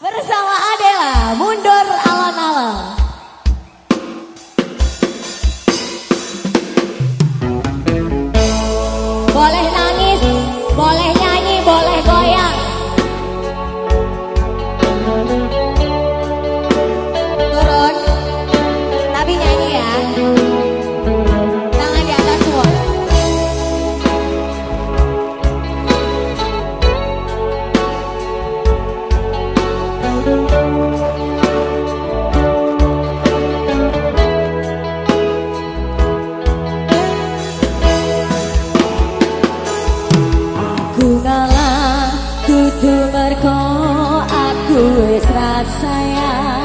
Where is Aku ngalah kudu merko aku wis rasaya